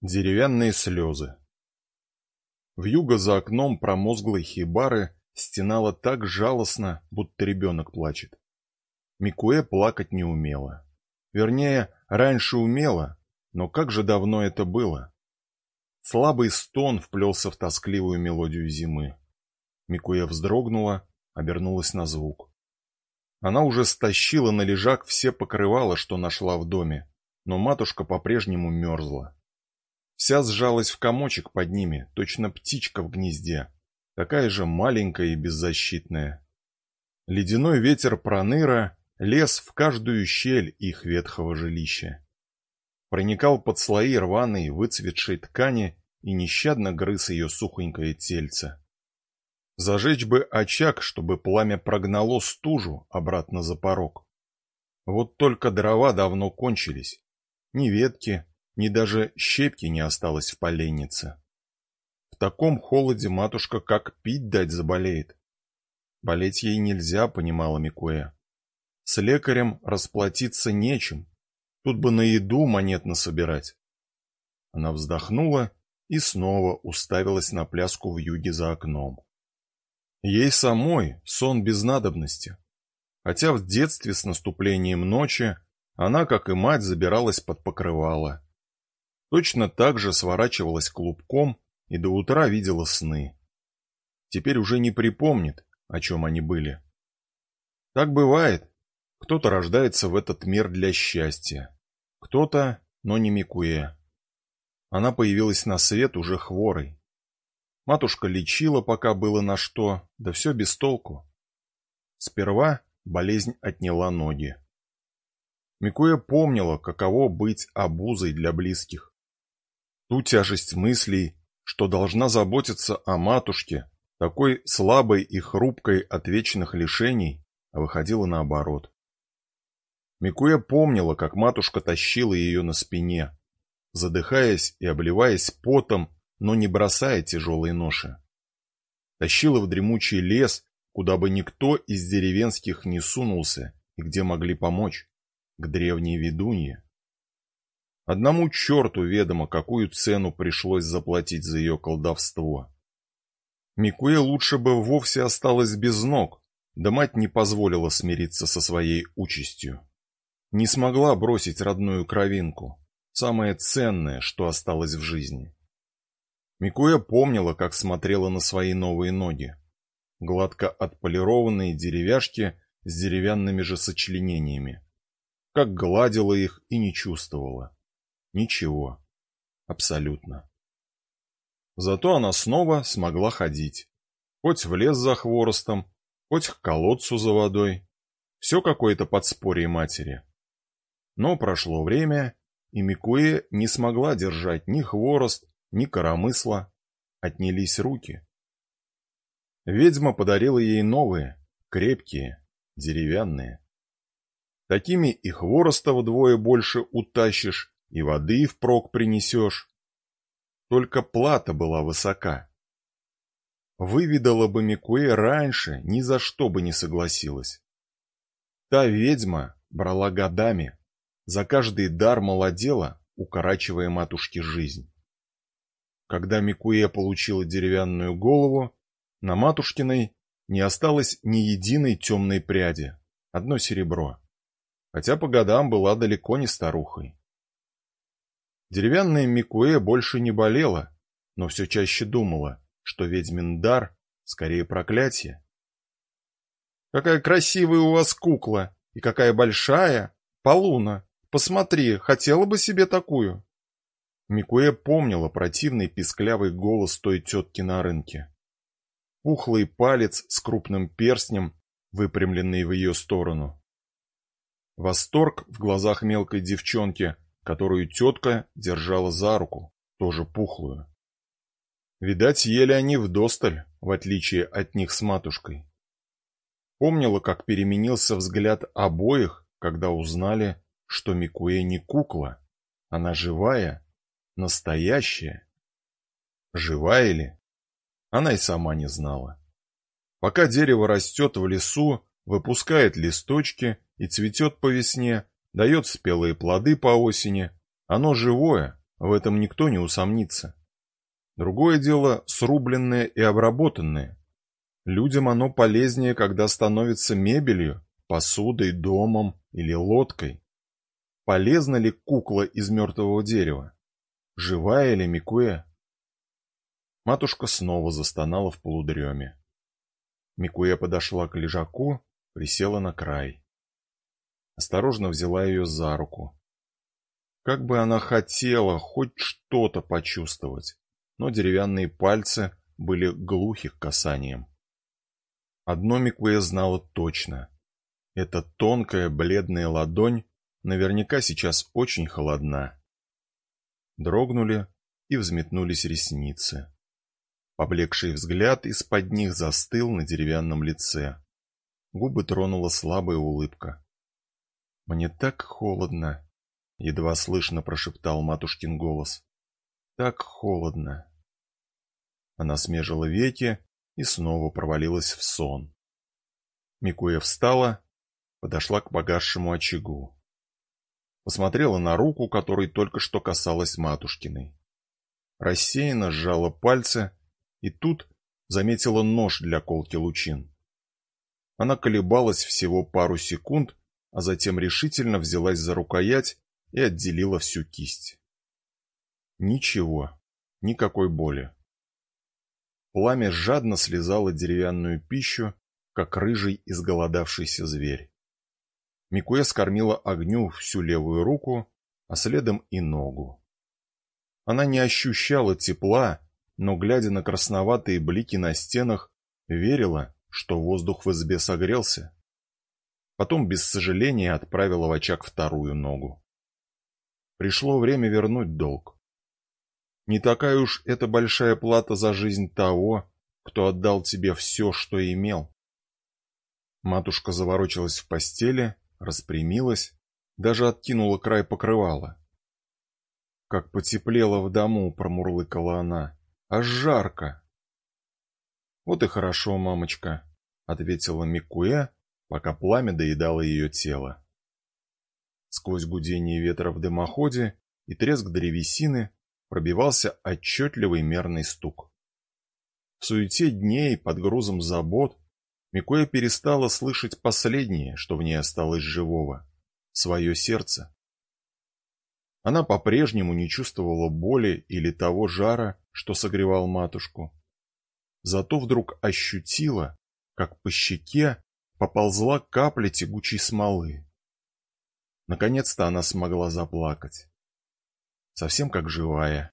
Деревянные слезы. В юго за окном промозглой хибары стенала так жалостно, будто ребенок плачет. Микуэ плакать не умела. Вернее, раньше умела, но как же давно это было? Слабый стон вплелся в тоскливую мелодию зимы. Микуэ вздрогнула, обернулась на звук. Она уже стащила на лежак все покрывала, что нашла в доме, но матушка по-прежнему мерзла. Вся сжалась в комочек под ними, точно птичка в гнезде, такая же маленькая и беззащитная. Ледяной ветер проныра лез в каждую щель их ветхого жилища. Проникал под слои рваной, выцветшей ткани и нещадно грыз ее сухонькое тельце. Зажечь бы очаг, чтобы пламя прогнало стужу обратно за порог. Вот только дрова давно кончились. Ни ветки, ни даже щепки не осталось в поленнице. В таком холоде матушка как пить дать заболеет. Болеть ей нельзя, понимала Микуэ. С лекарем расплатиться нечем. Тут бы на еду монет насобирать. Она вздохнула и снова уставилась на пляску в юге за окном. Ей самой сон без надобности. Хотя в детстве с наступлением ночи она, как и мать, забиралась под покрывало Точно так же сворачивалась клубком и до утра видела сны. Теперь уже не припомнит, о чем они были. Так бывает. Кто-то рождается в этот мир для счастья. Кто-то, но не Микуэ. Она появилась на свет уже хворой. Матушка лечила, пока было на что, да все без толку. Сперва болезнь отняла ноги. Микуэ помнила, каково быть обузой для близких ту тяжесть мыслей, что должна заботиться о матушке, такой слабой и хрупкой от вечных лишений, выходила наоборот. Микуя помнила, как матушка тащила ее на спине, задыхаясь и обливаясь потом, но не бросая тяжелые ноши. Тащила в дремучий лес, куда бы никто из деревенских не сунулся и где могли помочь, к древней ведунье. Одному черту ведомо, какую цену пришлось заплатить за ее колдовство. Микуэ лучше бы вовсе осталась без ног, да мать не позволила смириться со своей участью. Не смогла бросить родную кровинку, самое ценное, что осталось в жизни. Микуэ помнила, как смотрела на свои новые ноги. Гладко отполированные деревяшки с деревянными же сочленениями. Как гладила их и не чувствовала. Ничего. Абсолютно. Зато она снова смогла ходить. Хоть в лес за хворостом, хоть к колодцу за водой. Все какое-то подспорье матери. Но прошло время, и Микуэ не смогла держать ни хворост, ни коромысла. Отнялись руки. Ведьма подарила ей новые, крепкие, деревянные. Такими и хвороста вдвое больше утащишь, и воды впрок принесешь. Только плата была высока. Выведала бы Микуэ раньше, ни за что бы не согласилась. Та ведьма брала годами, за каждый дар молодела, укорачивая матушке жизнь. Когда Микуэ получила деревянную голову, на матушкиной не осталось ни единой темной пряди, одно серебро, хотя по годам была далеко не старухой. Деревянная Микуэ больше не болела, но все чаще думала, что ведьмин дар скорее проклятие. «Какая красивая у вас кукла! И какая большая! Полуна! Посмотри, хотела бы себе такую!» Микуэ помнила противный писклявый голос той тетки на рынке. Пухлый палец с крупным перстнем, выпрямленный в ее сторону. Восторг в глазах мелкой девчонки – которую тетка держала за руку, тоже пухлую. Видать, ели они вдосталь, в отличие от них с матушкой. Помнила, как переменился взгляд обоих, когда узнали, что Микуэ не кукла, она живая, настоящая. Живая ли? Она и сама не знала. Пока дерево растет в лесу, выпускает листочки и цветет по весне, дает спелые плоды по осени, оно живое, В этом никто не усомнится. Другое дело срубленное и обработанное. Людям оно полезнее, когда становится мебелью, посудой, домом или лодкой. Полезна ли кукла из мертвого дерева? Живая ли Микуэ? Матушка снова застонала в полудреме. Микуэ подошла к лежаку, присела на край. Осторожно взяла ее за руку. Как бы она хотела хоть что-то почувствовать, но деревянные пальцы были глухи к касаниям. Одно Микуэ знала точно. Эта тонкая бледная ладонь наверняка сейчас очень холодна. Дрогнули и взметнулись ресницы. Поблекший взгляд из-под них застыл на деревянном лице. Губы тронула слабая улыбка. «Мне так холодно!» — едва слышно прошептал матушкин голос. «Так холодно!» Она смежила веки и снова провалилась в сон. Микуя встала, подошла к погасшему очагу. Посмотрела на руку, которой только что касалась матушкиной. Рассеянно сжала пальцы и тут заметила нож для колки лучин. Она колебалась всего пару секунд, а затем решительно взялась за рукоять и отделила всю кисть. Ничего, никакой боли. Пламя жадно слезало деревянную пищу, как рыжий изголодавшийся зверь. Микуэ скормила огню всю левую руку, а следом и ногу. Она не ощущала тепла, но, глядя на красноватые блики на стенах, верила, что воздух в избе согрелся. Потом без сожаления отправила в очаг вторую ногу. Пришло время вернуть долг. Не такая уж это большая плата за жизнь того, кто отдал тебе все, что имел. Матушка заворочилась в постели, распрямилась, даже откинула край покрывала. Как потеплело в дому, промурлыкала она. Аж жарко. Вот и хорошо, мамочка, ответила Микуэ, пока пламя доедало ее тело. Сквозь гудение ветра в дымоходе и треск древесины пробивался отчетливый мерный стук. В суете дней под грузом забот Микуя перестала слышать последнее, что в ней осталось живого — свое сердце. Она по-прежнему не чувствовала боли или того жара, что согревал матушку. Зато вдруг ощутила, как по щеке поползла капля тягучей смолы. Наконец-то она смогла заплакать. Совсем как живая.